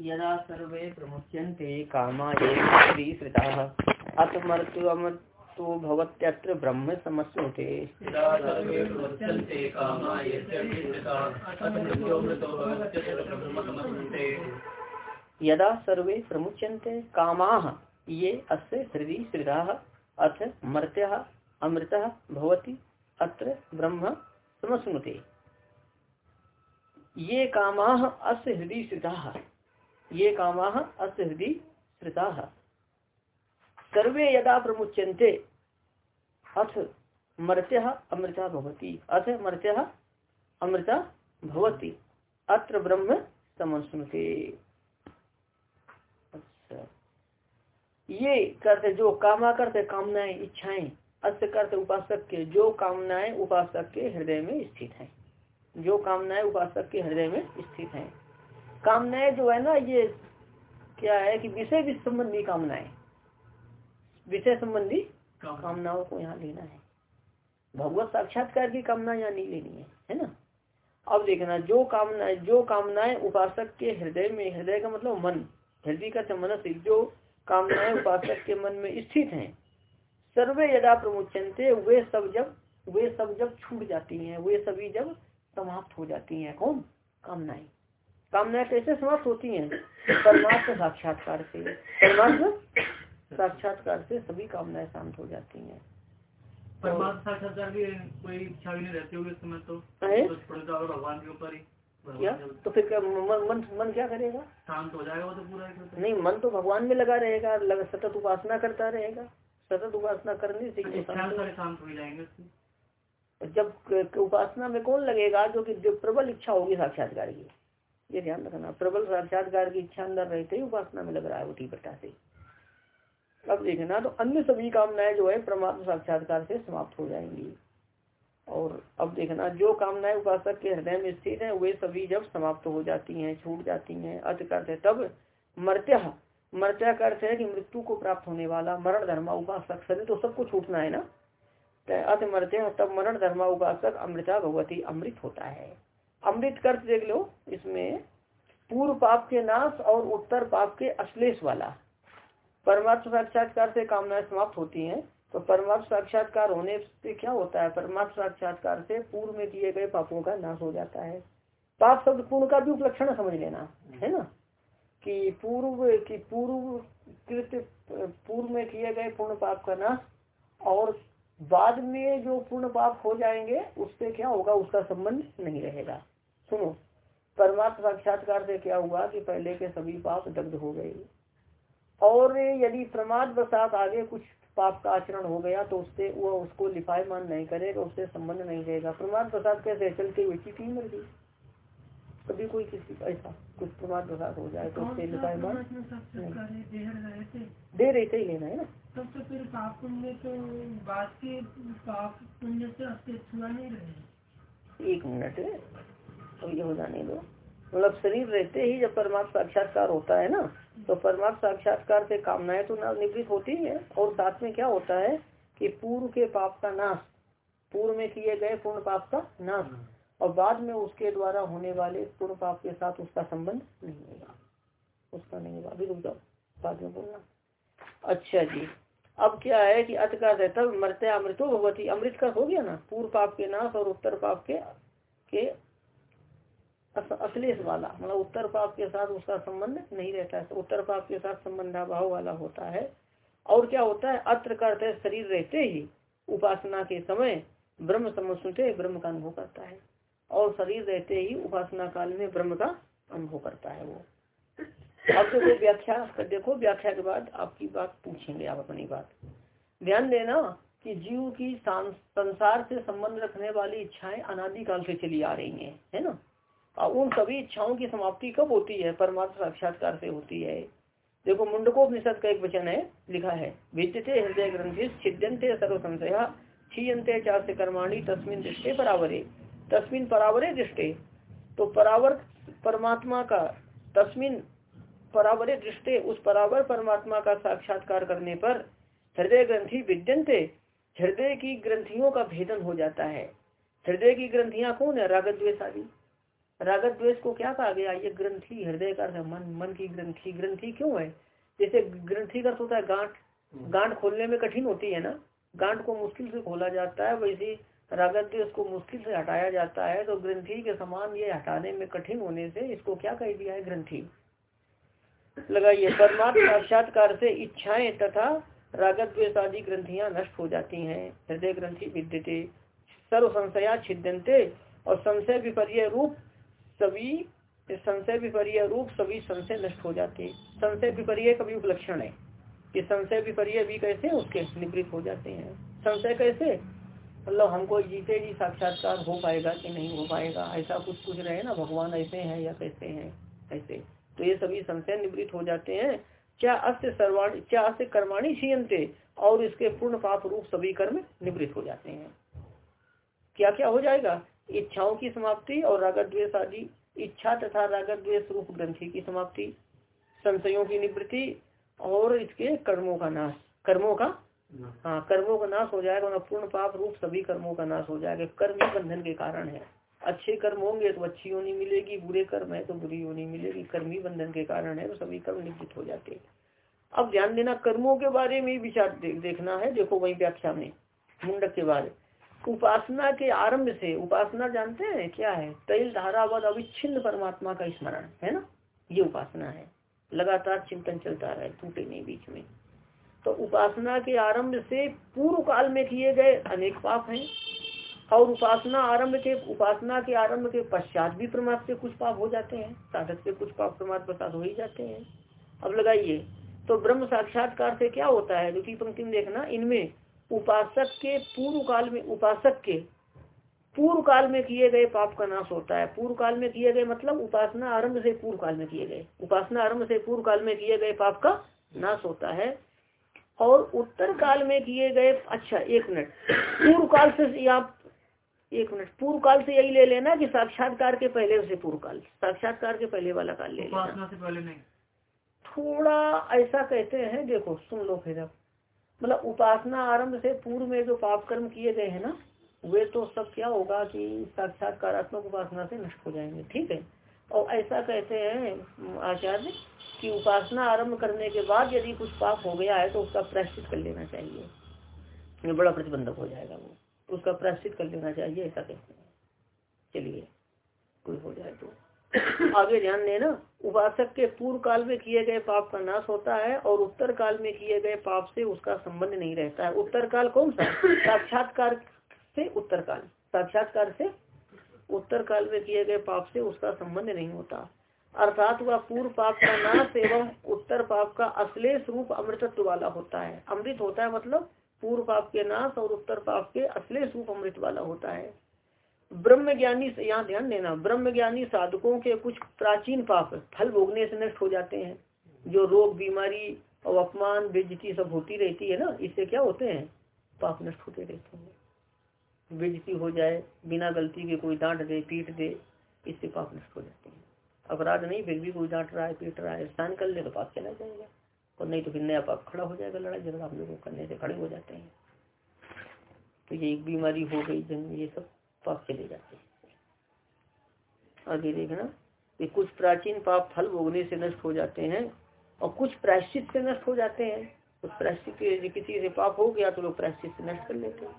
यदा सर्वे प्रमुच्यन्ते कामा श्रीश्रिताः अतमर्त्युमर्तो भवत्यत्र ब्रह्म समस्ते यदा सर्वे प्रमुच्यन्ते कामाः ये अस्य हृदि श्रिताः अथ मर्त्यः अमृतः भवति अत्र ब्रह्म समस्नुते ये कामाः अस्य हृदि श्रिताः। ये काम अस्त हृदय सर्वे यदा प्रमुच्यन्ते, अथ मर्त्य अमृता भवती। अथ मर्त्य अमृता भवती। अत्र ब्रह्म समस्ते अच्छा। ये करते, जो कामा करते, कामनाएँ, इच्छाएँ अस्त करते उपासक के जो कामनाएँ उपासक के हृदय में स्थित हैं। जो कामनाएँ उपासक के हृदय में स्थित हैं। कामनाएँ जो है ना ये क्या है कि विषय संबंधी कामनाएँ। विषय संबंधी कामनाओं को यहाँ लेना है। भगवत साक्षात्कार की कामना यहाँ नहीं लेनी है है ना? अब देखना जो कामना जो कामनाएँ उपासक के हृदय में हृदय का मतलब मन हृदय का मनसिक जो कामनाएँ उपासक के मन में स्थित हैं सर्वे यदा प्रमुचनते वे सब जब वे सब जब छूट जाती हैं वे सभी जब समाप्त हो जाती हैं। कौन? कामनाएँ। कामनाएँ कैसे समाप्त होती हैं। परमात्म साक्षात्कार से परमात्म साक्षात्कार से सभी कामनाएँ शांत हो जाती हैं। परमात्म साक्षात्कार की कोई इच्छा भी नहीं रहती होगी समय तो, तो भगवान के ऊपर ही क्या? तो फिर क्या मन मन मन क्या करेगा? शांत हो जाएगा वो तो पूरा नहीं मन तो भगवान में लगा रहेगा लग, सतत उपासना करता रहेगा। सतत उपासना करने से शांत हो जाएँगे जब उपासना में कौन लगेगा जो कि प्रबल इच्छा होगी साक्षात्कार की? ये ध्यान रखना। प्रबल साक्षात्कार की इच्छा अंदर रहते ही उपासना में लग रहा है उठी बट्टा से। अब देखना तो अन्य सभी कामनाएँ जो है, परमात्मा साक्षात्कार से समाप्त हो जाएँगी। और अब देखना, जो कामनाएँ उपासक के हृदय में स्थित है, वे सभी जब समाप्त हो जाती हैं, छूट जाती हैं अर्थ करते तब मर्त्या मर्त्या का अर्थ है कि मृत्यु को प्राप्त होने वाला मरण धर्मा उपासक। सभी तो सबको छूटना है ना? अत मर्त्या, तब मरण धर्मा उपासक अमृता भगवती अमृत होता है। अमृत कर्त देख लो, इसमें पूर्व पाप के नाश और उत्तर पाप के अश्लेष वाला। परमात्म साक्षात्कार से कामनाएँ समाप्त होती हैं तो परमात्म साक्षात्कार होने से क्या होता है? परमात्म साक्षात्कार से पूर्व में किए गए पापों का नाश हो जाता है। पाप शब्द पूर्ण का भी उपलक्षण समझ लेना, है ना? कि पूर्व, की पूर्व कृत पूर्व में किए गए पूर्ण पाप का नाश और बाद में जो पूर्ण पाप हो जाएँगे, उससे क्या होगा? उसका संबंध नहीं रहेगा। सुनो परमात्म साक्षात्कार से क्या हुआ कि पहले के सभी पाप दग्ध हो गए। और यदि प्रमाद बसात आगे कुछ पाप का आचरण हो गया तो उससे वो उसको लिपायमान नहीं करेगा उससे संबंध नहीं रहेगा। प्रमाद प्रसाद कैसे चलते हुए चीटी मर गई कभी कोई किसी ऐसा कुछ प्रमाद प्रसाद हो जाए तो उससे लिपायमान दे रहे? थे। ही लेना है ना? तब तो फिर पाप पुण्य तो बात के पाप पुण्य से अस्तित्व नहीं रहे। एक मिनट। हो जाने दो। मतलब शरीर रहते ही जब परमात्मा साक्षात्कार होता है ना तो परमात्मा साक्षात्कार से कामनाएँ तो निवृत्त होती है और साथ में क्या होता है कि पूर्व के पाप का नाश, पूर्व में किए गए पूर्ण पाप का नाश, और बाद में उसके द्वारा होने वाले पूर्ण पाप के साथ उसका संबंध नहीं होगा उसका नहीं होगा अभी रुक जाओ, बाद में बोलना। अच्छा जी, अब क्या है कि अत का तब मरते अमृतो भगवती अमृत का हो गया ना? पूर्व पाप के नाश और उत्तर पाप के के अश्लेष वाला मतलब उत्तर पाप के साथ उसका संबंध नहीं रहता है। उत्तर पाप के साथ संबंध अभाव वाला होता है। और क्या होता है? अत्र करते शरीर रहते ही उपासना के समय ब्रह्म समझते ब्रह्म का अनुभव करता है। और शरीर रहते ही उपासना काल में ब्रह्म का अनुभव करता है वो। अब देखो व्याख्या देखो, व्याख्या के बाद आपकी बात पूछेंगे आप अपनी बात। ध्यान देना कि जीव की संसार से संबंध रखने वाली इच्छाएँ अनादिकाल से चली आ रही हैं, है ना? और उन सभी इच्छाओं की समाप्ति कब होती है? परमात्मा साक्षात्कार से होती है। देखो, मुंडकोपनिषद का एक वचन है, लिखा है, विद्यते हृदय ग्रंथि छिद्यंते सर्व संशया छीयंते चार से कर्माणी तस्मिन दृष्टि परावरे। तस्मिन परावरे दृष्टि। तो परावर परमात्मा का, तस्मिन परावरे दृष्टि, उस परावर परमात्मा का साक्षात्कार करने पर हृदय ग्रंथि विद्यंते हृदय की ग्रंथियों का भेदन हो जाता है। हृदय की ग्रंथियाँ कौन है? रागद्वेश रागत द्वेष को क्या कहा गया? ये ग्रंथि हृदय का मन मन की ग्रंथि। ग्रंथि क्यों है? जैसे ग्रंथि का होता है गांठ। गांठ खोलने में कठिन होती है ना? गांठ को मुश्किल से खोला जाता है वैसे रागत द्वेष को मुश्किल से हटाया जाता है तो ग्रंथि के समान ये हटाने में कठिन होने से इसको क्या कह दिया है ग्रंथि? लगाइए। परमात्मा साक्षात्कार से इच्छाएँ तथा रागत द्वेष आदि ग्रंथियाँ नष्ट हो जाती हैं। हृदय ग्रंथि विद्यते। सर्व संशया छिदंते और संशय विपर्य रूप सभी संशय विपर्य रूप सभी संशय नष्ट हो जाते संशय विपर्य का भी उपलक्षण है। कि संशय विपर्य भी कैसे उसके निवृत्त हो जाते हैं। संशय कैसे? मतलब हमको जीते जी साक्षात्कार हो पाएगा कि नहीं हो पाएगा? ऐसा कुछ कुछ रहे ना, भगवान ऐसे हैं या कैसे हैं, ऐसे। तो ये सभी संशय निवृत्त हो जाते हैं। क्या अस्त सर्वाणी, क्या अस्त कर्माणी क्षीयते और इसके पूर्ण पाप रूप सभी कर्म निवृत्त हो जाते हैं। क्या क्या हो जाएगा? इच्छाओं की समाप्ति और रागद्वेश आदि इच्छा तथा रागद्वेश रूप ग्रंथि की समाप्ति संशयों की निवृत्ति और इसके कर्मों का नाश। कर्मों का? हाँ कर्मों का नाश हो जाएगा पूर्ण पाप रूप सभी कर्मों का नाश हो जाएगा। कर्म बंधन के कारण है। अच्छे कर्म होंगे तो अच्छी होनी मिलेगी बुरे कर्म है तो बुरी होनी मिलेगी। कर्मी बंधन के कारण है तो सभी कर्म निश्चित हो जाते अब ध्यान देना कर्मों के बारे में विचार देखना है। देखो वही व्याख्या में मुंडक के बारे उपासना के आरंभ से, उपासना जानते हैं क्या है? तैल धारावध अविच्छिन्न परमात्मा का स्मरण, है ना? ये उपासना है। लगातार चिंतन चलता रहे, टूटे नहीं बीच में। तो उपासना के आरंभ से पूर्व काल में किए गए अनेक पाप हैं। और उपासना आरंभ के, उपासना के आरंभ के पश्चात भी प्रमाद से कुछ पाप हो जाते हैं। साधक से कुछ पाप प्रमाद प्रसाद हो ही जाते हैं। अब लगाइए तो ब्रह्म साक्षात्कार से क्या होता है? द्वितीय पंक्ति में देखना, इनमें उपासक के पूर्व काल में उपासक के पूर्व काल में किए गए पाप का नाश होता है। पूर्व काल में किए गए मतलब उपासना आरंभ से पूर्व काल में किए गए। उपासना आरंभ से पूर्व काल में किए गए पाप का नाश होता है। और उत्तर काल में किए गए अच्छा एक मिनट। पूर्व काल से आप एक मिनट। पूर्व काल से यही ले लेना कि साक्षात्कार के पहले से पूर्व काल साक्षात्कार के पहले वाला काल ले लेना। से पहले नहीं। थोड़ा ऐसा कहते हैं देखो सुन लो फिर अब। मतलब उपासना आरंभ से पूर्व में जो पाप कर्म किए गए हैं ना, वे तो सब क्या होगा कि साक्षात्कारात्मक उपासना से नष्ट हो जाएँगे, ठीक है? और ऐसा कहते हैं आचार्य, कि उपासना आरंभ करने के बाद यदि कुछ पाप हो गया है तो उसका प्रायश्चित कर लेना चाहिए। ये बड़ा प्रतिबंधक हो जाएगा वो। उसका प्रायश्चित कर लेना चाहिए, ऐसा कहते हैं। चलिए, कोई हो जाए तो। आगे ध्यान देना, उपासक के पूर्व काल में किए गए पाप का नाश होता है और उत्तर काल में किए गए पाप से उसका संबंध नहीं रहता है। उत्तर काल कौन सा? साक्षात्कार से उत्तर काल। साक्षात्कार से उत्तर काल में किए गए पाप से उसका संबंध नहीं होता। अर्थात वह पूर्व पाप का नाश एवं उत्तर पाप का अश्लेष रूप अमृतत्व वाला होता है। अमृत होता है मतलब पूर्व पाप के नाश और उत्तर पाप के असले रूप अमृत वाला होता है। ब्रह्म ज्ञानी यहाँ ध्यान देना ब्रह्म ज्ञानी साधकों के कुछ प्राचीन पाप फल भोगने से नष्ट हो जाते हैं। जो रोग, बीमारी और अपमान बेजती सब होती रहती है ना, इससे क्या होते हैं? पाप नष्ट होते रहते हैं। बेजती हो जाए, बिना गलती के कोई डांट दे, पीट दे, इससे पाप नष्ट हो जाते हैं। अपराध नहीं, फिर भी कोई डांट रहा है, पीट रहा है, स्नान कर ले तो पाप चला जाएगा। और नहीं तो फिर नया पाप खड़ा हो जाएगा, लड़ाई झगड़ा आप लोगों करने से खड़े हो जाते हैं। तो ये एक बीमारी हो गई जंग ये सब। पाप चले जाते हैं। आगे देखना कि कुछ प्राचीन पाप फल भोगने से नष्ट हो जाते हैं और कुछ प्रायश्चित से नष्ट हो जाते हैं। कुछ प्रायश्चित किसी से पाप हो गया तो लोग प्रायश्चित से नष्ट कर लेते हैं।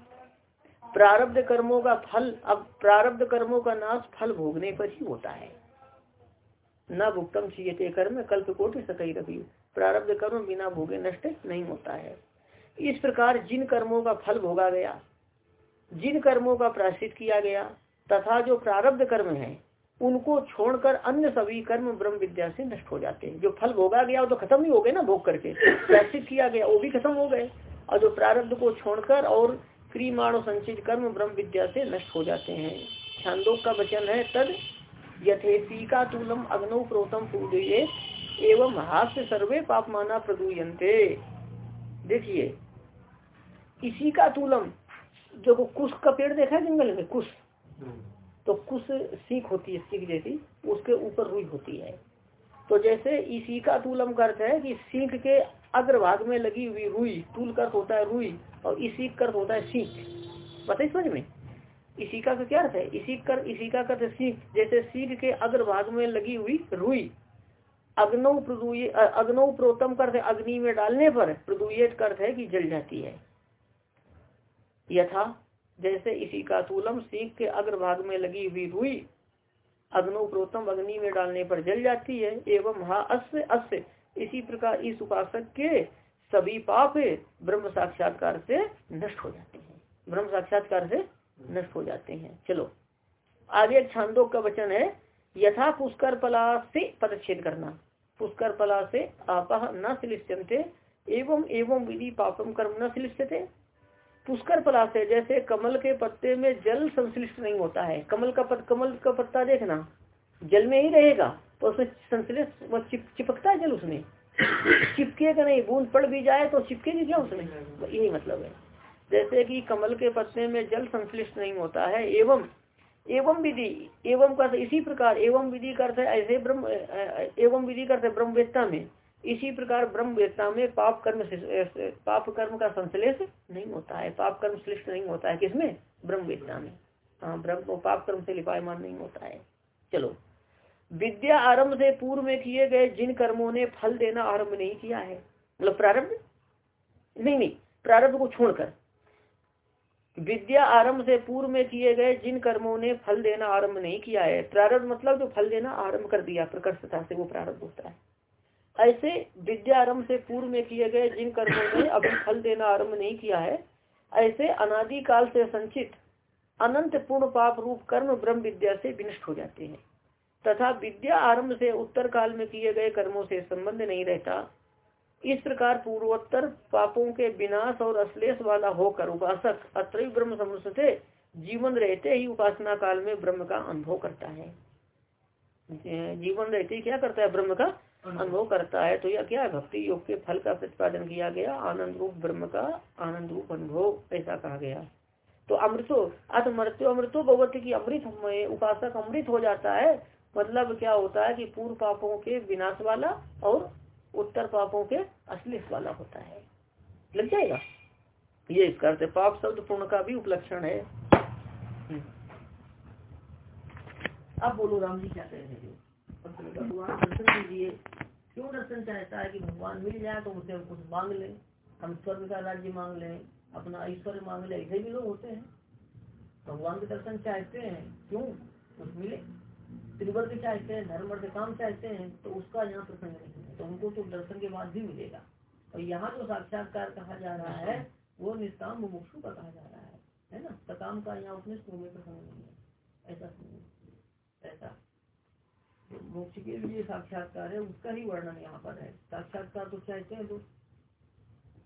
प्रारब्ध कर्मों का फल, अब प्रारब्ध कर्मों का नाश फल भोगने पर ही होता है। न भुगतम चाहिए कर्म, कल्प कोटि सकई रवि। प्रारब्ध कर्म बिना भोगे नष्ट नहीं होता है। इस प्रकार जिन कर्मों का फल भोगा गया जिन कर्मों का प्राश्चित किया गया तथा जो प्रारब्ध कर्म है, उनको छोड़कर अन्य सभी कर्म ब्रह्म विद्या से नष्ट हो जाते हैं। जो फल भोगा गया, वो तो खत्म ही हो गए ना भोग करके। प्राश्चित किया गया, वो भी खत्म हो गए। और जो प्रारब्ध को छोड़कर और क्रीमाणु संचित कर्म ब्रह्म विद्या से नष्ट हो जाते हैं। छांदों का वचन है, तद यथेसी का तुलम अग्नो प्रोतम पूजे एवं हास्य सर्वे पापमाना प्रदूयते देखिए, इसी का तुलम जो कुश का पेड़ देखा है जंगल में? कुश। तो कुश सीख होती है सीख जैसी उसके ऊपर रुई होती है। तो जैसे इसी का तूलम का अर्थ है कि सीख के अग्रभाग में लगी हुई रुई तूल कर होता है रुई और इसी कर होता है सीख। पता समझ में? इसी का क्या अर्थ है? इसी कर इसी का अर्थ सीख। जैसे सीख के अग्रभाग में लगी हुई रुई अग्नो प्रदुय अग्नो प्रोतम करते अग्नि में डालने पर प्रदुयत करते है कि जल जाती है। यथा, जैसे इसी का तूलम सीख के अग्रभाग में लगी हुई रुई अग्नो प्रोतम अग्नि में डालने पर जल जाती है, एवं हा अस्य अस्य, इसी प्रकार इस उपासक के सभी पाप ब्रह्म साक्षात्कार से नष्ट हो जाते हैं। ब्रह्म साक्षात्कार से नष्ट हो जाते हैं। चलो, आगे छांदों का वचन है, यथा पुष्कर पला से पदच्छेद करना। पुष्कर पला से आप न सिलिष्यंते एवं एवं विधि पापम कर्म न सिलिष्यते। पुष्कर पला है जैसे कमल के पत्ते में जल संश्लिष्ट नहीं होता है। कमल का पत, कमल का पत्ता देखना जल में ही रहेगा तो उसमें संश्लिष्ट वो चिप, चिपकता है जल उसमें। चिपकेगा नहीं बूंद पड़ भी जाए तो चिपकेगी क्या उसमें? यही मतलब है। जैसे कि कमल के पत्ते में जल संश्लिष्ट नहीं होता है एवं एवं विधि एवं का इसी प्रकार एवं विधि करते ऐसे ब्रह्म एवं विधि करते ब्रह्मवेत्ता में। इसी प्रकार ब्रह्मवेत्ता में पाप कर्म पाप कर्म का संश्लेष नहीं होता है, पाप कर्म श्लिष्ट नहीं होता है, किसमें? ब्रह्मवेत्ता में। हाँ ब्रह्म को पाप कर्म से लिपायमान नहीं होता है। चलो। विद्या आरंभ से पूर्व में किए गए जिन कर्मों ने फल देना आरंभ नहीं किया है मतलब प्रारंभ? नहीं नहीं, प्रारंभ को छोड़कर। विद्या आरंभ से पूर्व में किए गए जिन कर्मों ने फल देना आरंभ नहीं किया है, प्रारंभ मतलब जो फल देना आरंभ कर दिया, प्रकर्षता से वो प्रारंभ होता है। ऐसे विद्या आरंभ से पूर्व में किए गए जिन कर्मों ने अभी फल देना आरंभ नहीं किया है, ऐसे अनादि काल से संचित अनंत पूर्ण पाप रूप कर्म ब्रह्म विद्या से विनष्ट हो जाते हैं। तथा विद्या आरंभ से उत्तर काल में किए गए कर्मों से संबंध नहीं रहता। इस प्रकार पूर्वोत्तर पापों के विनाश और अश्लेष वाला होकर उपासक अत्र ब्रह्म समृद्ध से जीवन रहते ही उपासना काल में ब्रह्म का अनुभव करता है। जीवन रहते ही क्या करता है ब्रह्म का? अनुभव करता है तो यह क्या है? भक्ति योग के फल का प्रतिपादन किया गया, आनंद रूप ब्रह्म का आनंद रूप अनुभव, ऐसा कहा गया। तो अमृतो, अथ मृत्यो अमृतो भगवती की अमृत उपासक अमृत हो जाता है। मतलब क्या होता है कि पूर्व पापों के विनाश वाला और उत्तर पापों के असली वाला होता है। लग जाएगा? ये इसका अर्थ पाप शब्द पूर्ण का भी उपलक्षण है। हम्म। अब बोलो राम जी क्या कह रहे हैं? क्यों दर्शन चाहता है कि भगवान मिल जाए तो उसे कुछ मांग ले? हम स्वर्ग का राज्य मांग ले, अपना ऐश्वर्य मांग ले, ऐसे भी लोग होते हैं। भगवान के दर्शन चाहते हैं, क्यों? कुछ मिले। त्रिवर्ग चाहते हैं, धर्म काम चाहते हैं तो उसका यहाँ प्रसंग नहीं है। तो उनको तो दर्शन के बाद भी मिलेगा। और यहाँ जो साक्षात्कार कहा जा रहा है, वो निष्काम मुमुक्षु का कहा जा रहा है। है ना? सकाम का यहाँ उसमें में प्रसंग नहीं है। ऐसा ऐसा मोक्ष के लिए साक्षात्कार है उसका ही वर्णन यहाँ पर है। साक्षात्कार तो चाहते हैं लोग।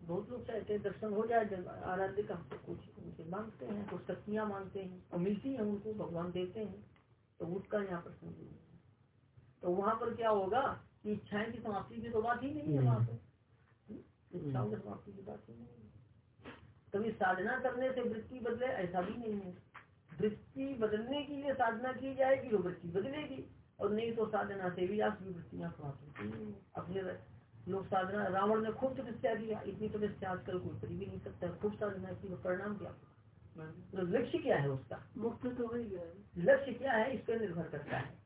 बहुत लोग चाहते हैं दर्शन हो जाए आराध्य का कुछ उनसे मांगते हैं कुछ शक्तियाँ मांगते हैं और मिलती है उनको भगवान देते हैं तो उसका यहाँ पर प्रश्न तो वहाँ पर क्या होगा कि इच्छाएँ की समाप्ति की तो बात ही नहीं है वहाँ पे हम्म? इच्छाओं की समाप्ति की बात ही नहीं है। कभी साधना करने से वृत्ति बदले ऐसा भी नहीं है। वृत्ति बदलने के लिए साधना की जाएगी तो वृत्ति बदलेगी। और नहीं तो साधना से भी आप वृत्तियाँ समाप्त होती अपने लोग साधना रावण ने खूब तपस्या किया इतनी तपस्या आजकल कोई कर भी नहीं सकता। खूब साधना की परिणाम क्या। तो लक्ष्य क्या है उसका? मुक्त तो लक्ष्य क्या है? इस पर निर्भर करता है।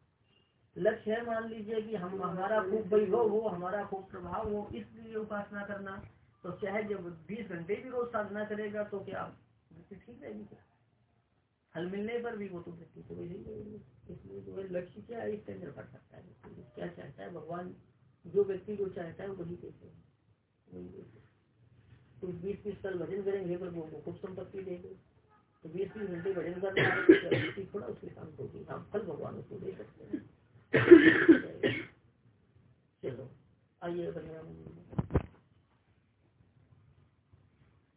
लक्ष्य है मान लीजिए कि हम हमारा खूब वैभव हो हमारा खूब प्रभाव हो इसलिए उपासना करना। तो चाहे जब बीस घंटे भी रोज साधना करेगा तो क्या ठीक रहेगी क्या? हल मिलने पर भी वो तो वृत्ति तो वही रहेगी इसलिए जो है लक्ष्य क्या है, इससे निर्भर करता है। क्या चाहता है भगवान? जो व्यक्ति को चाहता है वही देते हैं। तो बीस बीस साल भजन करेंगे, पर वो खूब संपत्ति देंगे। तो बीस बीस घंटे भजन करना तो थोड़ा उसके काम होगी हम फल भगवान उसको दे सकते हैं। चलो, आइए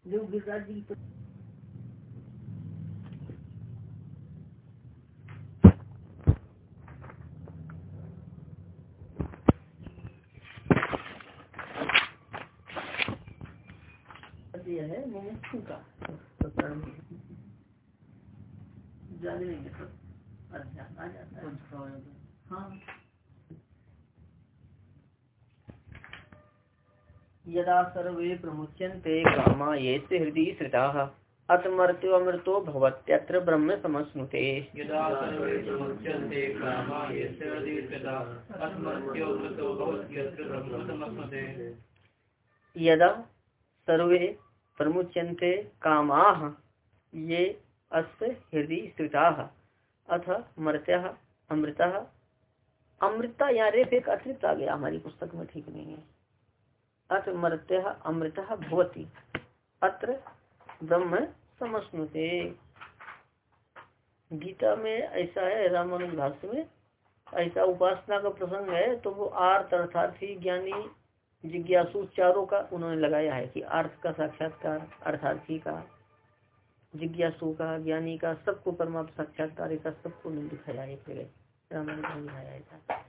जो गिरिराज जी है मुमुक्षु का जागने अच्छा आ जाता है हाँ। यदा सर्वे प्रमुच्यन्ते कामा ये हृदय श्रिता अतमर्त्यो अमृतो भवत्यत्र ब्रह्म समस्नुते यदा सर्वे प्रमुच्यन्ते कामा यस्य दीर्घता अस्मर्त्योऽमृतो भवत्यत्र ब्रह्म यदा सर्वे प्रमुच्यन्ते कामाः, ये अस्य हृदय स्थिताः। अथ मर्त्य, अमृता। अमृता या रेफ एक अतिरिक्त आ गया, हमारी पुस्तक में ठीक नहीं है। अथ मर्त्य, अमृत भवती। अत्र ब्रह्म समस्नुते। गीता में ऐसा है, रामानुज भाष्य में, ऐसा उपासना का प्रसंग है तो वो आर्थ अर्थार्थी ज्ञानी जिज्ञासु चारों का उन्होंने लगाया है कि अर्थ का साक्षात्कार अर्थार्थी का जिज्ञासु का ज्ञानी का सबको परमात्म साक्षात्कार का सबको नहीं दिखाया है फिर रामायण में दिखाया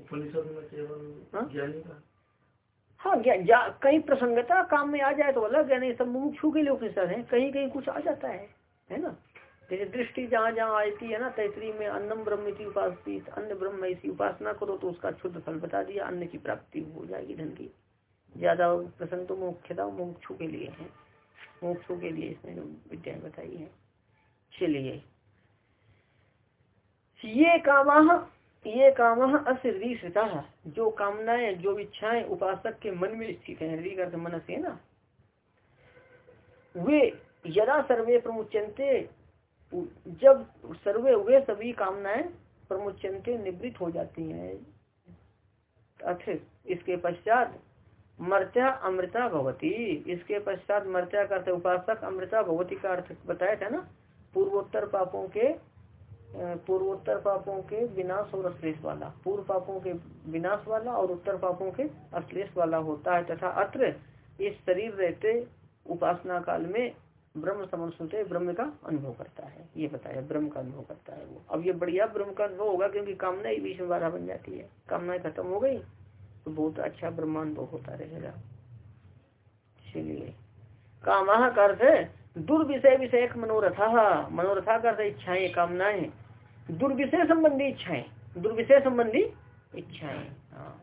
उपनिषद हाँ? ज्ञानी का? हाँ कहीं प्रसंगता काम में आ जाए तो अलग है नहीं सब मुमुक्षु के लिए उपनिषद है कहीं कहीं कुछ आ जाता है है ना? जैसे दृष्टि जहाँ जहाँ आती है ना, तैतरी में अन्नम ब्रह्म की उपासित अन्य ब्रह्म ऐसी उपासना करो तो उसका शुद्ध फल बता दिया अन्न की प्राप्ति हो जाएगी धन की। ज़्यादा प्रसंग तो मुख्यता मुमुक्षु के लिए है। मुमुक्षु के लिए इसमें विद्या बताई है। चलिए। ये कामा, ये काम असिद्धि श्रिता जो कामनाएँ, जो इच्छाएँ उपासक के मन में स्थित है हृदय मन से ना? वे यदा सर्वे प्रमुचनते जब सर्वे वे सभी कामनाएँ प्रमुचनते निवृत्त हो जाती हैं। अथित इसके पश्चात मर्त्या अमृता भवती। इसके पश्चात मर्त्या का अर्थ उपासक, अमृता भवती का अर्थ बताया था ना? पूर्वोत्तर पापों के पूर्वोत्तर पापों के विनाश और अश्लेष वाला। पूर्व पापों के विनाश वाला और उत्तर पापों के अश्लेष वाला होता है। तथा अत्र, इस शरीर रहते उपासना काल में ब्रह्म समझते ब्रह्म का अनुभव करता है। ये बताया, ब्रह्म का अनुभव करता है वो। अब ये बढ़िया ब्रह्म का अनुभव होगा क्योंकि कामना ही बीच में बाधा बन जाती है। कामनाएँ खत्म हो गई तो बहुत अच्छा ब्रह्मानुभव होता रहेगा। चलिए कामा का अर्थ दुर्विषय विषय मनोरथा। मनोरथा का इच्छाएँ, कामनाएँ। दुर्विषय संबंधी इच्छाएँ, दुर्विषय संबंधी इच्छाएँ। हाँ।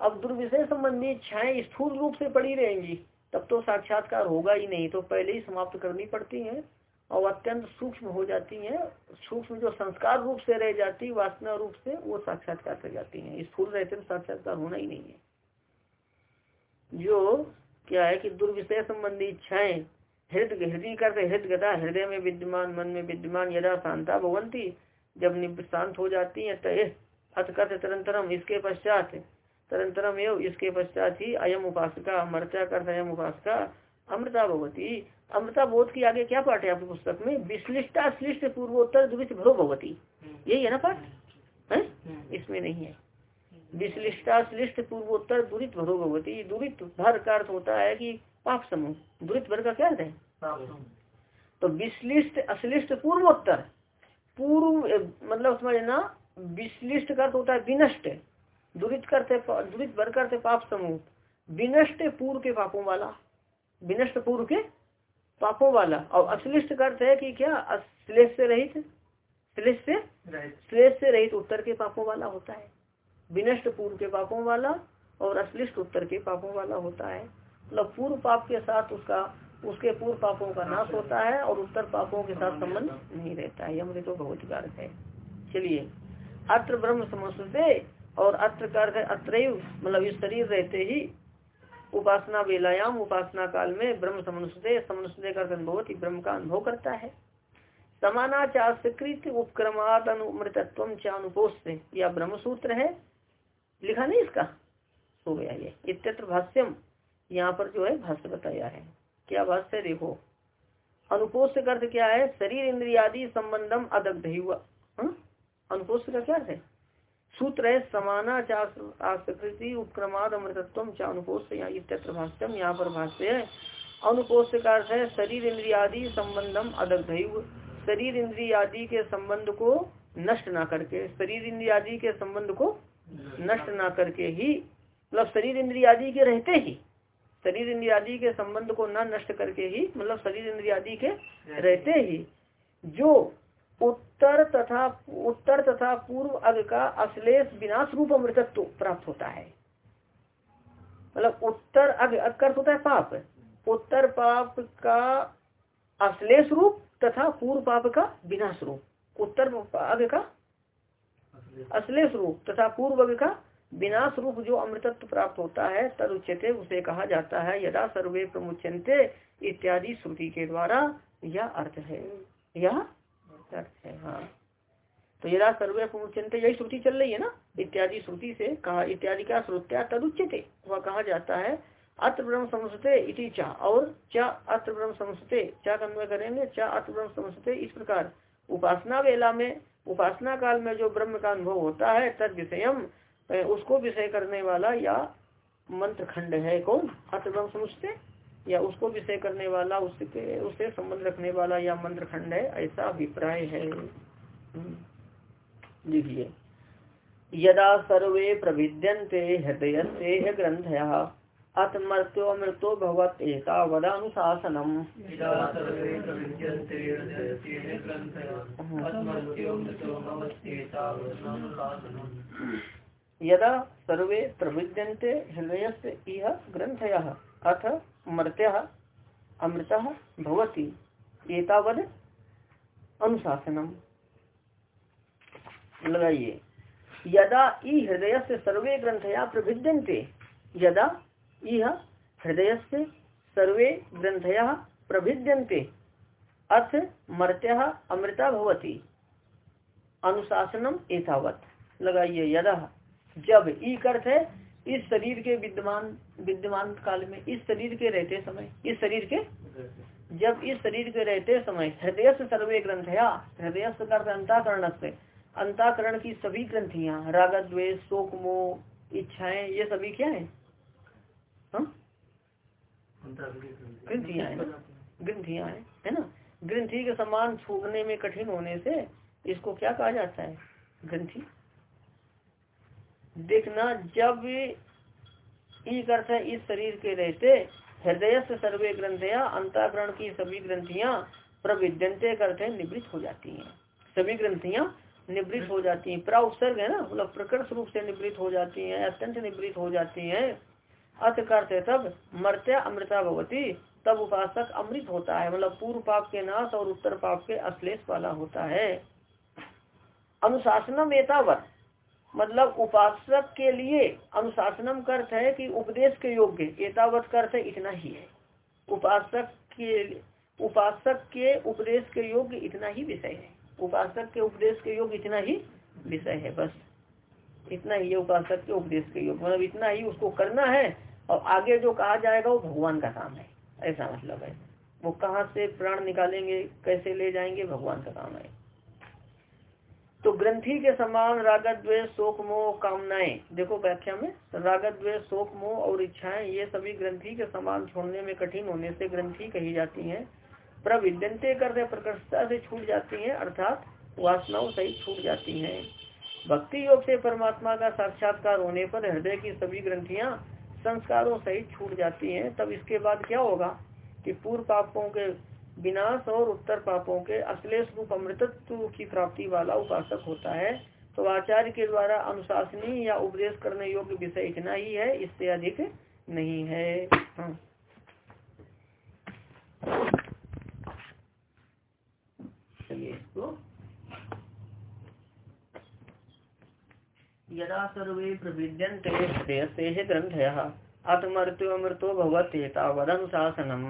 अब दुर्विषय संबंधी इच्छाएँ स्थूल रूप से पड़ी रहेंगी। तब तो साक्षात्कार होगा ही नहीं तो पहले ही समाप्त करनी पड़ती है और अत्यंत सूक्ष्म हो जाती हैं। सूक्ष्म जो संस्कार रूप से रह जाती, वासना रूप से, वो साक्षात्कार कर जाती हैं। स्थूल रहते साक्षात्कार होना ही नहीं है। जो क्या है कि दुर्विषय संबंधी इच्छाएँ हृदय हृदय करते हृदय गदा हृदय में विद्यमान, मन में विद्यमान, यदा शांता भवंती, जब शांत हो जाती है, तय अथकथ तरंतरम, इसके पश्चात तरंतरम एवं इसके पश्चात ही अयम उपासका मर्त्या कर अयम उपासका अमृता भगवती अमृता बोध की आगे क्या पाठ है आपकी पुस्तक में? विश्लिष्टा श्लिष्ट पूर्वोत्तर दुवित भरो भगवती यही है ना पाठ? है? इसमें नहीं है। विश्लिष्टा श्लिष्ट पूर्वोत्तर दुरित भरो भगवती दुरित भर का अर्थ होता है कि पाप समूह। दुरित भर का क्या अर्थ है? तो विश्लिष्ट अश्लिष्ट पूर्वोत्तर। पूर्व मतलब समझना विश्लिष्ट का अर्थ होता है विनष्ट। दुरित करते दुरित भर करते पाप समूह। विनष्ट पूर्व के पापों वाला विनष्ट पूर्व के पापों वाला। और अश्लिष्ट का अर्थ है कि क्या? अश्लेष से रहित श्लेष से श्लेष से रहित उत्तर के पापों वाला होता है। विनष्ट पूर्व के पापों वाला और अश्लिष्ट उत्तर के पापों वाला होता है। मतलब पूर्व पाप के साथ उसका उसके पूर्व पापों का नाश होता है और उत्तर पापों के साथ संबंध नहीं रहता। है। यह तो बहुत कारक है चलिए अत्र ब्रह्म समझते और अत्र कारक अत्र मतलब इस शरीर रहते ही उपासना वेलायाम, उपासना काल में ब्रह्म समनुष्य समनुष्य का अनुभव ब्रह्म का अनुभव करता है। समानाचाकृत उपक्रमात अनुमृतत्व चानुपोष या ब्रह्म सूत्र है। लिखा नहीं इसका? हो गया ये। इत्यत्र भाष्यम, यहाँ पर जो है भाष्य बताया है। क्या भाष्य देखो। अनुपोष का अर्थ क्या है? शरीर इंद्रियादि संबंधम अदग्ध हुआ। हाँ? अनुपोष का क्या है? सूत्र है समाना आकृति उपक्रमाद अमृतत्व चा अनुपोष इत्यत्र भाष्यम यहाँ पर भाष्य है। अनुपोष का अर्थ है शरीर इंद्रियादि संबंधम अदग्ध शरीर इंद्रियादि के संबंध को नष्ट ना करके शरीर इंद्रियादि के संबंध को नष्ट ना करके ही मतलब शरीर इंद्रियादि के रहते ही शरीर इंद्रियादि के संबंध को न नष्ट करके ही मतलब शरीर इंद्रियादि के रहते ही जो उत्तर तथा उत्तर तथा पूर्व अग का अश्लेष विनाश रूप अमृतत्व प्राप्त होता है। मतलब उत्तर अग अकर्ष होता है पाप। उत्तर पाप का अश्लेष रूप तथा पूर्व पाप का विनाश रूप। उत्तर अग का अश्लेष रूप तथा पूर्व अग का विनाश रूप जो अमृतत्व प्राप्त होता है तद उच्चते उसे कहा जाता है, यदा सर्वे प्रमुचनते इत्यादि श्रुति के द्वारा यह अर्थ है। यह अर्थ है हाँ। तो यदा सर्वे प्रमुचनते यही श्रुति चल रही है ना? इत्यादि श्रुति से कहा, इत्यादि का श्रुत्या तद उच्चते वह कहा जाता है, अत्र ब्रह्म समझते इति चा, और चा अत्र ब्रह्म समझते चा कन्वय करेंगे, चा अत्र ब्रह्म समझते इस प्रकार। उपासना वेला में उपासना काल में जो ब्रह्म का अनुभव होता है तद विषय उसको विषय करने वाला या मंत्र खंड है कौन? अत्र ब्रह्म समझते या उसको विषय करने वाला उसके उससे संबंध रखने वाला या मंत्र खंड है ऐसा अभिप्राय है। हम्म। लिखिए यदा सर्वे प्रभिद्यन्ते हृदय से ग्रंथ अतमर्त्यो मृतो भगवत एतावदानुशासनम। यदा सर्वे प्रविद्यन्ते हृदय से इह ग्रंथय अथ मर्त्य, अमृत भवती। एतावद अनुशासनम। लगाइए यदा ई हृदय से सर्वे ग्रंथया प्रभिद्यन्ते, यदा यह हृदय से सर्वे ग्रंथय प्रभिद्यन्ते, अथ मर्त्य, अमृता भवती। अनुशासनम एतावत। लगाइए यदा जब ई अर्थ है इस शरीर के विद्यमान विद्यमान काल में, इस शरीर के रहते समय, इस शरीर के? जब इस शरीर के रहते समय हृदय से सर्वे ग्रंथया हृदय अंताकरण से अंताकरण की सभी ग्रंथियाँ, राग, द्वेष, शोक, मोह, इच्छाएँ, ये सभी क्या है। ग्रंथियाँ है है ना? ग्रंथि के समान छूटने में कठिन होने से इसको क्या कहा जाता है? ग्रंथि। देखना जब एक अर्थ है, इस शरीर के रहते हृदय से सर्वे ग्रंथिया, अंताकरण की सभी ग्रंथियाँ प्रविद्यंते करते निवृत्त हो जाती हैं। सभी ग्रंथियाँ निवृत्त हो जाती हैं। प्राउत्सर्ग है ना? मतलब प्रकट रूप से निवृत्त हो जाती हैं, अत्यंत निवृत्त हो जाती हैं। अर्थ करते तब, मर्त्या अमृता भगवती तब उपासक अमृत होता है। मतलब पूर्व पाप के नाश और उत्तर पाप के अश्लेष वाला होता है। अनुशासनम एतावत मतलब उपासक के लिए अनुशासनम का अर्थ है कि उपदेश के योग्य, एतावत का अर्थ इतना ही है। उपासक के उपासक के उपदेश के योग्य इतना ही विषय है। उपासक के उपदेश के योग्य इतना ही विषय है, बस। इतना ही है उपासक के उपदेश के योग मतलब इतना ही उसको करना है और आगे जो कहा जाएगा वो भगवान का काम है। ऐसा मतलब है। वो कहाँ से प्राण निकालेंगे, कैसे ले जाएँगे, भगवान का काम है। तो ग्रंथि के समान रागत द्वेष शोक, मोह, कामनाएँ। देखो व्याख्या में रागत द्वेष शोक, मोह और इच्छाएँ, ये सभी ग्रंथि के समान छोड़ने में कठिन होने से ग्रंथि कही जाती हैं। प्रविद्यंते करते प्रकर्षता से छूट जाती हैं, अर्थात वासनाओं सहित छूट जाती हैं। भक्ति योग से परमात्मा का साक्षात्कार होने पर हृदय की सभी ग्रंथियाँ संस्कारों सहित छूट जाती हैं। तब इसके बाद क्या होगा कि पूर्व पापों के विनाश और उत्तर पापों के अश्लेष रूप अमृतत्व की प्राप्ति वाला उपासक होता है तो आचार्य के द्वारा अनुशासनी या उपदेश करने योग्य विषय इतना ही है, इससे अधिक नहीं है। हाँ। यदा सर्वे प्रविद्यन्ते ग्रन्थयः। आत्मर्त्योमृतो भवति तावदनुशासनम्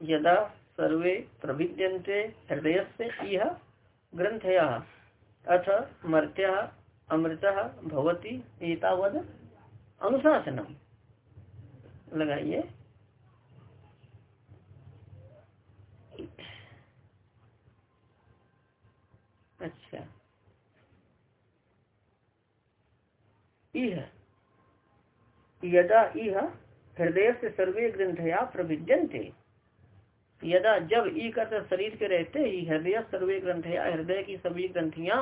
यदा सर्वे प्रविद्यन्ते हृदयस्य इह ग्रन्थयः, अथ मर्त्यः, अमृतः भवति एतावद अनुशासनम लगाइए। अच्छा। इह। यदा इह हृदय से सर्वे ग्रंथया प्रभिद्यंते यदा जब ई कर शरीर के रहते ही हृदय सर्वे ग्रंथया हृदय की सभी ग्रंथियाँ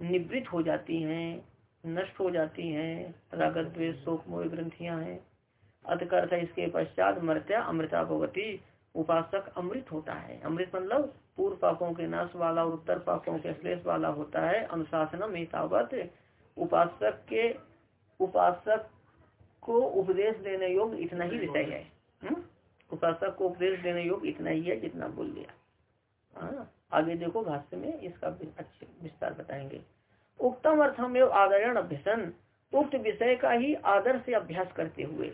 निवृत्त हो जाती हैं, नष्ट हो जाती हैं रागत शोक मोह ग्रंथियाँ हैं। अतकर्थ इसके पश्चात मृत्या अमृता भगवती उपासक अमृत होता है। अमृत मतलब पूर्व पापों के नाश वाला और उत्तर पापों के श्लेष वाला होता है अनुशासन में उपासक के, उपासक को उपदेश देने योग्य इतना ही विषय है। हम्म? उपासक को उपदेश देने योग्य इतना ही है जितना बोल दिया। हाँ आगे देखो भाष्य में इसका अच्छे विस्तार बताएँगे। उत्तम अर्थम एवं आदरण अभ्यसन। उक्त विषय का ही आदर से अभ्यास करते हुए।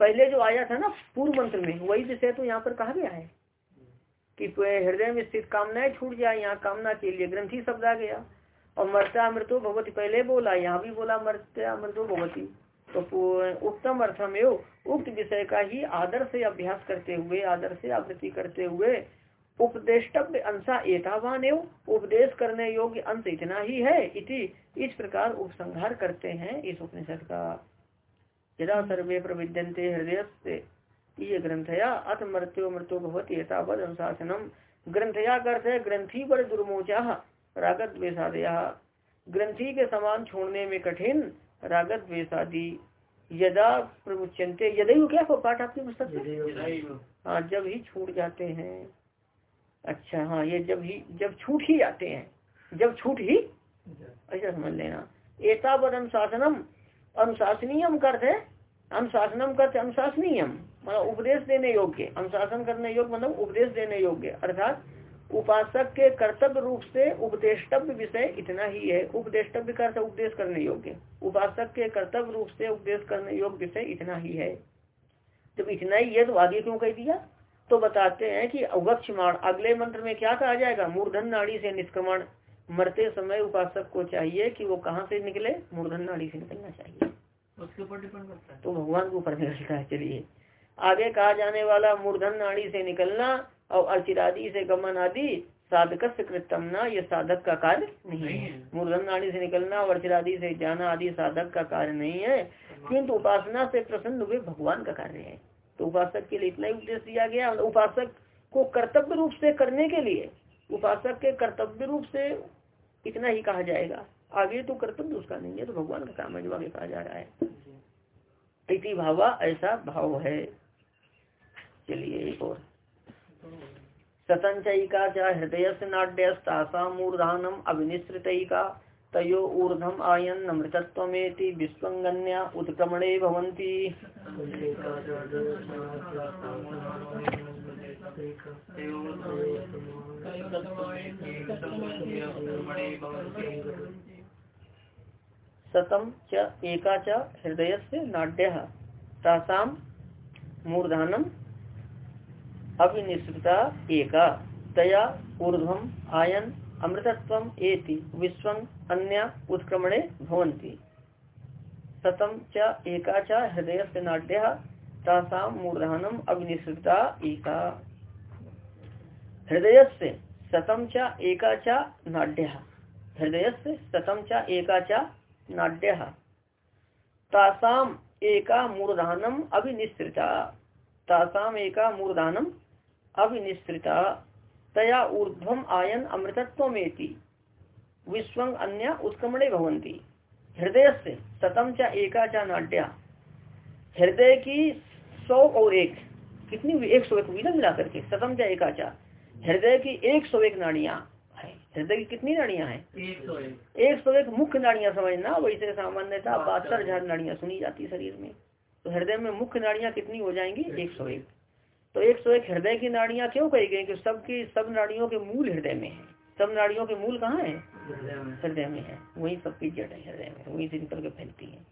पहले जो आया था ना, पूर्व मंत्र में, वही विषय तो यहाँ पर कहा गया है। कि हृदय में स्थित कामनाएँ छूट जाए, यहाँ कामना के लिए ग्रंथि शब्द आ गया। और मरता अमृतो भगवती पहले बोला, यहाँ भी बोला मरता अमृतो भगवती तो उत्तम अर्थम उक्त विषय का ही आदर से अभ्यास करते हुए, आदर से आवृत्ति करते हुए उपदेष्टव्य अंशा एतावान एवं उपदेश करने योग्य अंश इतना ही है इति इस प्रकार उपसंहार करते हैं इस उपनिषद का। यदा सर्वे प्रविद्यंते हृदय ये ग्रंथया अथ मृत्यो मृत्यु भवती एतावत अनुशासनम ग्रंथया करते ग्रंथी पर दुर्मोचा रागत द्वेषादया ग्रंथि के समान छोड़ने में कठिन रागत द्वेषादि यदा प्रमुचनते यदि क्या पाठ आपकी पुस्तक हाँ जब ही छूट जाते हैं। अच्छा हाँ ये जब ही जब छूट ही जाते हैं। जब छूट ही? ऐसा समझ लेना। एतावत अनुशासनम। अनुशासनीयम करते अनुशासनम करते अनुशासनीयम। मतलब उपदेश देने योग्य अनुशासन करने योग्य मतलब उपदेश देने योग्य अर्थात उपासक के कर्तव्य रूप से उपदेष्टव्य विषय इतना ही है उपदेष्टव्य का उपदेश करने योग्य उपासक के कर्तव्य रूप से उपदेश करने योग्य विषय इतना ही है। जब इतना ही है तो आगे क्यों कह दिया? तो बताते हैं कि अवक्षमाण अगले मंत्र में क्या कहा जाएगा? मूर्धन नाड़ी से निष्क्रमण मरते समय उपासक को चाहिए कि वो कहाँ से निकले? मूर्धन नाड़ी से निकलना चाहिए। उसके ऊपर डिपेंड करता है। तो भगवान के ऊपर निकलता है चलिए। आगे कहा जाने वाला मूर्धन नाड़ी से निकलना और अर्चिरादि से गमन आदि साधक से कृतमना ये साधक का कार्य नहीं है। मूर्धन नाड़ी से निकलना और अर्चिरादि से जाना आदि साधक का कार्य नहीं है। किंतु उपासना से प्रसन्न हुए भगवान का कार्य है। तो उपासक के लिए इतना ही उपदेश दिया गया। उपासक को कर्तव्य रूप से करने के लिए उपासक के कर्तव्य रूप से इतना ही कहा जाएगा। आगे तो कर्तव्य उसका नहीं है तो भगवान का काम है जो आगे कहा जा रहा है। इति भावा ऐसा भाव है। चलिए एक और। सतंचयिका च हृदय से नाट्यस्तासा मूर्धानम अभिनिश्रितयिका तयो ऊर्धम आयन नमृतत्वेति विश्वंगन्या उत्क्रमणे भवंती सतम च एका च हृदय से नाट्य तासाम मूर्धानम अभिनिश्रिता एका। तया, ऊर्ध्वम, आयन अमृतत्व एति विश्व अन्य, उत्क्रमणे भवंती सतम च, एका च हृदय से नाट्य तासाम मूर्धानम अभिनिश्रिता एका। हृदय से सतम च, एका च नाड्य हृदय से सतम च, एका च नाड्य तासाम एका मूर्धानम अभिनिश्रिता तासाम एका मूर्धानम अभिनिश्रिता तया ऊर्ध्वम आयन अमृतत्व में विश्व अन्य उत्कमणे भवंती हृदय से सतम चा एका चा नाट्या। हृदय की सौ और एक। कितनी एक सौ एक मिला मिला करके सतम चा एका चा। हृदय की एक सौ एक नाड़िया है। हृदय की कितनी नाड़ियाँ हैं? एक सौ एक। मुख्य नाड़ियाँ समझना वैसे सामान्यता बहत्तर हज़ार नाड़ियाँ सुनी जाती शरीर में। तो हृदय में मुख्य नाड़ियाँ कितनी हो जाएँगी? एक सौ एक। तो एक सौ एक हृदय की नाड़ियाँ क्यों कही गई? कि सबकी सब नाड़ियों के मूल हृदय में है। सब नाड़ियों के मूल कहाँ है? हृदय में है। वही सबकी जड़ है हृदय में वही से निकल के फैलती है।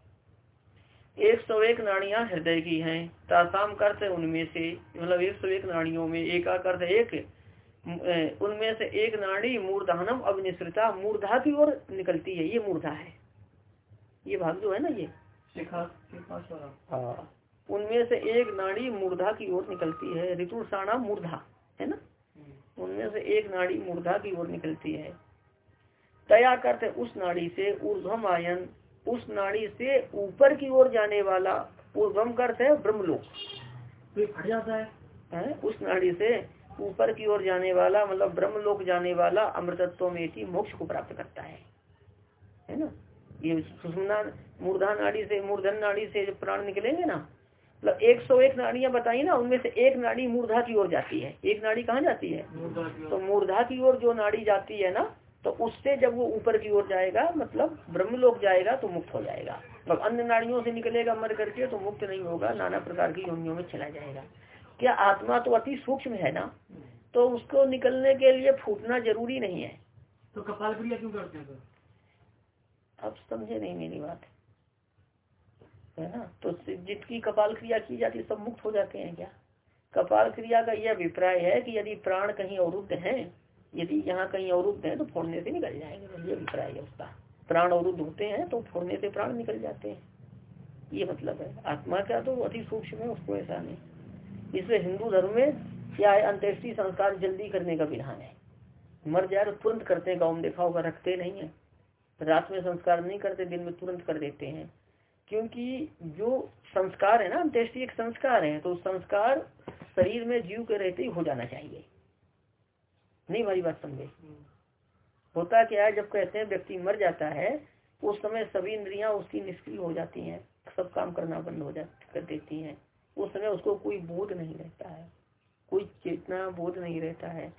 एक सौ एक नाड़ियाँ हृदय की हैं। तासाम करते उनमें से मतलब एक सौ एक नाड़ियों में एक अर्थ एक उनमें से एक नाड़ी मूर्धानम अभिनिश्रिता मूर्धा की ओर निकलती है। ये मूर्धा है। ये भाग जो है ना ये? हाँ। उनमें से एक नाड़ी मूर्धा की ओर निकलती है। ऋतुषाणा मूर्धा है ना? उनमें से एक नाड़ी मूर्धा की ओर निकलती है। तया करते उस नाड़ी से ऊर्धम आयन उस नाड़ी से ऊपर की ओर जाने वाला ऊर्धम करते है ब्रह्मलोक। फट जाता है, है? उस नाड़ी से ऊपर की ओर जाने वाला मतलब ब्रह्मलोक जाने वाला अमृतत्व में मोक्ष को प्राप्त करता है। है ना? ये सुषमना मूर्धा नाड़ी से मूर्धन नाड़ी से जो प्राण निकलेंगे ना मतलब एक सौ एक नाड़ियाँ बताई ना उनमें से एक नाड़ी मूर्धा की ओर जाती है। एक नाड़ी कहाँ जाती है? तो मूर्धा की ओर जो नाड़ी जाती है ना तो उससे जब वो ऊपर की ओर जाएगा मतलब ब्रह्मलोक जाएगा तो मुक्त हो जाएगा। मतलब अन्य नाड़ियों से निकलेगा मर करके तो मुक्त नहीं होगा नाना प्रकार की योनियों में चला जाएगा। क्या आत्मा तो अति सूक्ष्म है ना? तो उसको निकलने के लिए फूटना ज़रूरी नहीं है। तो कपाल क्रिया क्यों करते हैं अब समझे नहीं मेरी बात। है ना? तो जितकी कपाल क्रिया की जाती है, सब मुक्त हो जाते हैं क्या? कपाल क्रिया का यह अभिप्राय है कि यदि प्राण कहीं अवरुद्ध है, यदि यहाँ कहीं अवरुद्ध है तो फोड़ने से निकल जाएँगे। तो ये अभिप्राय है उसका। प्राण अवरुद्ध होते हैं तो फोड़ने से प्राण निकल जाते हैं। ये मतलब है। आत्मा का तो अति सूक्ष्म है, उसको ऐसा नहीं। इसलिए हिंदू धर्म में क्या है? अंत्येष्टि संस्कार जल्दी करने का विधान है। मर जाए तो तुरंत करते हैं, गाँव में देखा होगा, रखते नहीं है। रात में संस्कार नहीं करते, दिन में तुरंत कर देते हैं। क्योंकि जो संस्कार है ना अंत्येष्टि एक संस्कार है तो संस्कार शरीर में जीव के रहते ही हो जाना चाहिए। नहीं भाई बात समझे? होता क्या है, जब कहते हैं व्यक्ति मर जाता है, उस समय सभी इंद्रियाँ उसकी निष्क्रिय हो जाती हैं, सब काम करना बंद हो जा कर देती हैं। उस समय उसको कोई बोध नहीं रहता है, कोई चेतना बोध नहीं रहता है।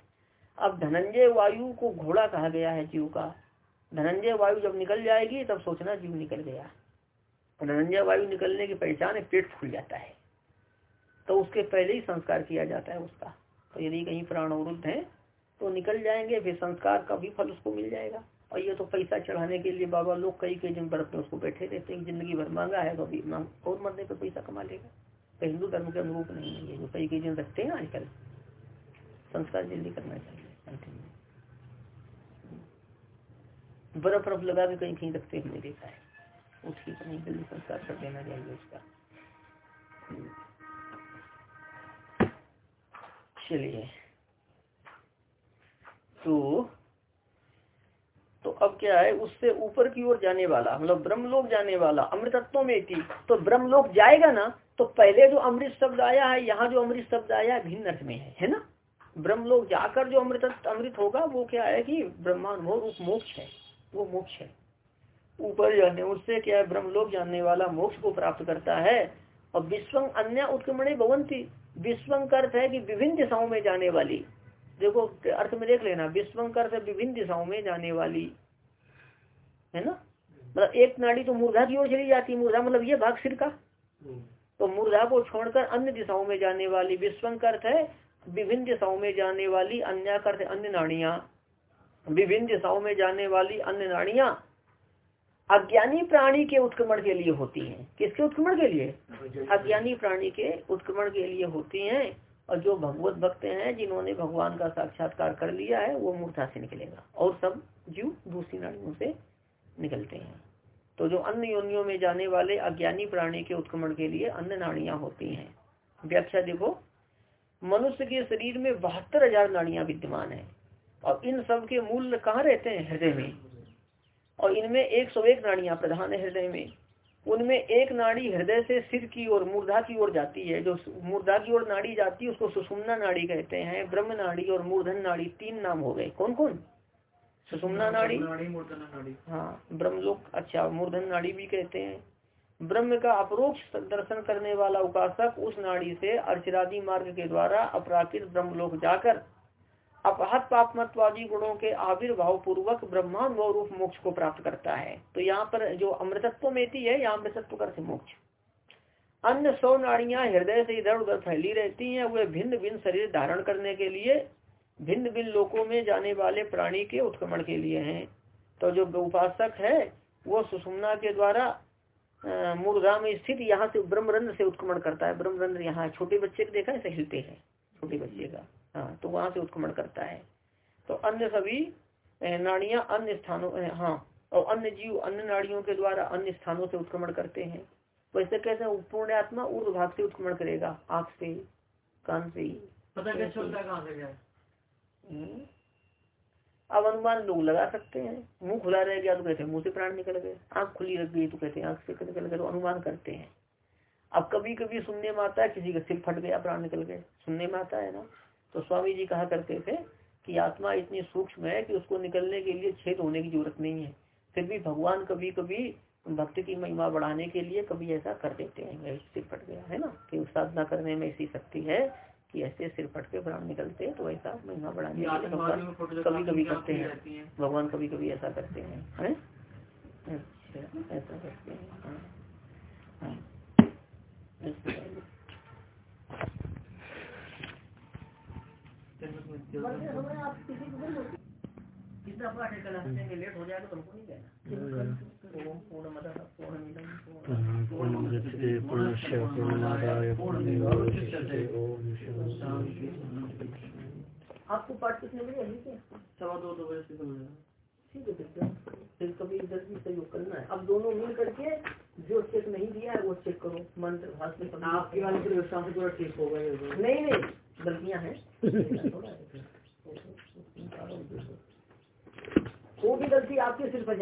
अब धनंजय वायु को घोड़ा कहा गया है जीव का। धनंजय वायु जब निकल जाएगी, तब सोचना जीव निकल गया। धनंजय वायु निकलने की पहचान है पेट फूल जाता है। तो उसके पहले ही संस्कार किया जाता है उसका। तो यदि कहीं प्राण अवरुद्ध है तो निकल जाएँगे, फिर संस्कार का भी फल उसको मिल जाएगा। और ये तो पैसा चढ़ाने के लिए बाबा लोग कई कई दिन बर्फ़ में उसको बैठे रहते हैं ज़िंदगी भर मांगा है तो अभी और मरने पर पैसा कमा लेगा। तो हिंदू धर्म के अनुरूप नहीं है जो कई कई दिन रखते हैं आजकल। संस्कार जल्दी करना चाहिए बर्फ़ बर्फ़ लगा के कहीं कहीं रखते हमने देखा है। उसकी कहीं जल्दी संस्कार कर देना चाहिए उसका। चलिए। तो तो अब क्या है, उससे ऊपर की ओर जाने वाला मतलब ब्रह्मलोक जाने वाला, अमृतत्व में थी तो ब्रह्मलोक जाएगा ना तो पहले जो अमृत शब्द आया है, यहाँ जो अमृत शब्द आया है, भिन्न अर्थ में है है ना? ब्रह्मलोक जाकर जो अमृत अमृत होगा, वो क्या है कि ब्रह्मानुभव मोक्ष है, वो मोक्ष है। ऊपर जाने, उससे क्या है? ब्रह्मलोक जानने वाला मोक्ष को प्राप्त करता है। और विश्व अन्य उत्क्रमणे भवंती विश्वं का अर्थ है कि विभिन्न दिशाओं में जाने वाली। देखो, अर्थ में देख लेना, विश्वं का अर्थ विभिन्न दिशाओं में जाने वाली। है ना? मतलब एक नाड़ी तो मूर्धा की ओर चली जाती है। मूर्धा मतलब ये भाग सिर का। तो मूर्धा को छोड़कर अन्य दिशाओं में जाने वाली। विश्वं का अर्थ है विभिन्न दिशाओं में जाने वाली। अन्य अर्थ अन्य नाड़िया। विभिन्न दिशाओं में जाने वाली अन्य नाड़िया। अज्ञानी प्राणी के उत्क्रमण के लिए होती हैं। किसके उत्क्रमण के लिए? अज्ञानी प्राणी के उत्क्रमण के लिए होती हैं। और जो भगवत भक्त हैं जिन्होंने भगवान का साक्षात्कार कर लिया है वो मूर्था से निकलेगा। और सब जीव दूसरी नाड़ियों से निकलते हैं। तो जो अन्य योनियों में जाने वाले अज्ञानी प्राणी के उत्क्रमण के लिए अन्य नाड़ियाँ होती हैं। व्याख्या देखो। मनुष्य के शरीर में बहत्तर हज़ार नाड़ियाँ विद्यमान है। और इन सब के मूल कहाँ रहते हैं? हृदय में। और इनमें एक सौ एक नाड़ियाँ प्रधान है हृदय में। उनमें एक नाड़ी हृदय से सिर की ओर मूर्धा की ओर जाती है। जो मूर्धा की ओर नाड़ी जाती है उसको सुषुम्ना नाड़ी कहते हैं। ब्रह्म नाड़ी और मूर्धन नाड़ी तीन नाम हो गए। कौन कौन सुषुम्ना नाड़ी नाड़ी। हाँ ब्रह्म लोग अच्छा मूर्धन नाड़ी भी कहते हैं। ब्रह्म का अप्रोक्ष दर्शन करने वाला उपासक उस नाड़ी से अर्चरादि मार्ग के द्वारा अपराकृत ब्रह्म लोक जाकर अपहत पापमत्वादी गुणों के आविर्भाव पूर्वक ब्रह्मांड रूप मोक्ष को प्राप्त करता है। तो यहाँ पर जो अमृतत्व में है यहाँ अमृतत्व कर मोक्ष। अन्य सौ नाड़ियाँ हृदय से इधर उधर फैली रहती हैं, वे भिन्न भिन्न शरीर धारण करने के लिए भिन्न भिन्न लोकों में जाने वाले प्राणी के उत्क्रमण के लिए हैं। तो जो उपासक है, वो सुषुम्ना के द्वारा मूर्धा में स्थित यहाँ से ब्रह्मरंध्र से उत्क्रमण करता है। ब्रह्मरंध्र यहाँ छोटे बच्चे को देखा है हिलते हैं। छोटे बच्चे का। हाँ तो वहाँ से उत्क्रमण करता है। तो अन्य सभी नाड़ियाँ अन्य स्थानों हाँ और अन्य जीव अन्य नाड़ियों के द्वारा अन्य स्थानों से उत्क्रमण करते हैं। वैसे कैसे पूर्ण आत्मा ऊर्ध भाग से उत्क्रमण करेगा आँख से कान से पता क्या चलता कहाँ से क्या हम्म। अब अनुमान लोग लगा सकते हैं। मुँह खुला रह गया तो कहते हैं मुँह से प्राण निकल गए। आँख खुली रख गई तो कहते हैं आँख से निकल गए तो अनुमान करते हैं। अब कभी कभी सुनने में आता है किसी का सिर फट गया प्राण निकल गए। सुनने में आता है ना? तो स्वामी जी कहा करते थे कि आत्मा इतनी सूक्ष्म है कि उसको निकलने के लिए छेद होने की ज़रूरत नहीं है। फिर भी भगवान कभी कभी भक्ति की महिमा बढ़ाने के लिए कभी ऐसा कर देते हैं। सिर फट गया, है ना? कि साधना करने में ऐसी शक्ति है कि ऐसे सिर फट के प्राण निकलते हैं तो ऐसा महिमा बढ़ाने के लिए भगवान कभी कभी करते हैं। भगवान कभी कभी ऐसा करते हैं हैं? अच्छा ऐसा करते हैं हाँ हाँ ऐसे करेंगे। कितना पाठ है कल हंसेंगे लेट हो जाएगा तुमको नहीं कहना आपको पाठ कितने बजे है क्या सवा दो दो बजे से। ठीक है फिर तो। कभी इधर भी सहयोग करना है अब दोनों मिल करके जो चेक नहीं दिया है वो चेक करो मंत्र भाष आपकी वाली प्रयोगशाला से पूरा ठीक होगा ये तो। नहीं नहीं गलतियाँ हैं। वो भी गलती आपके सिर्फ़ पर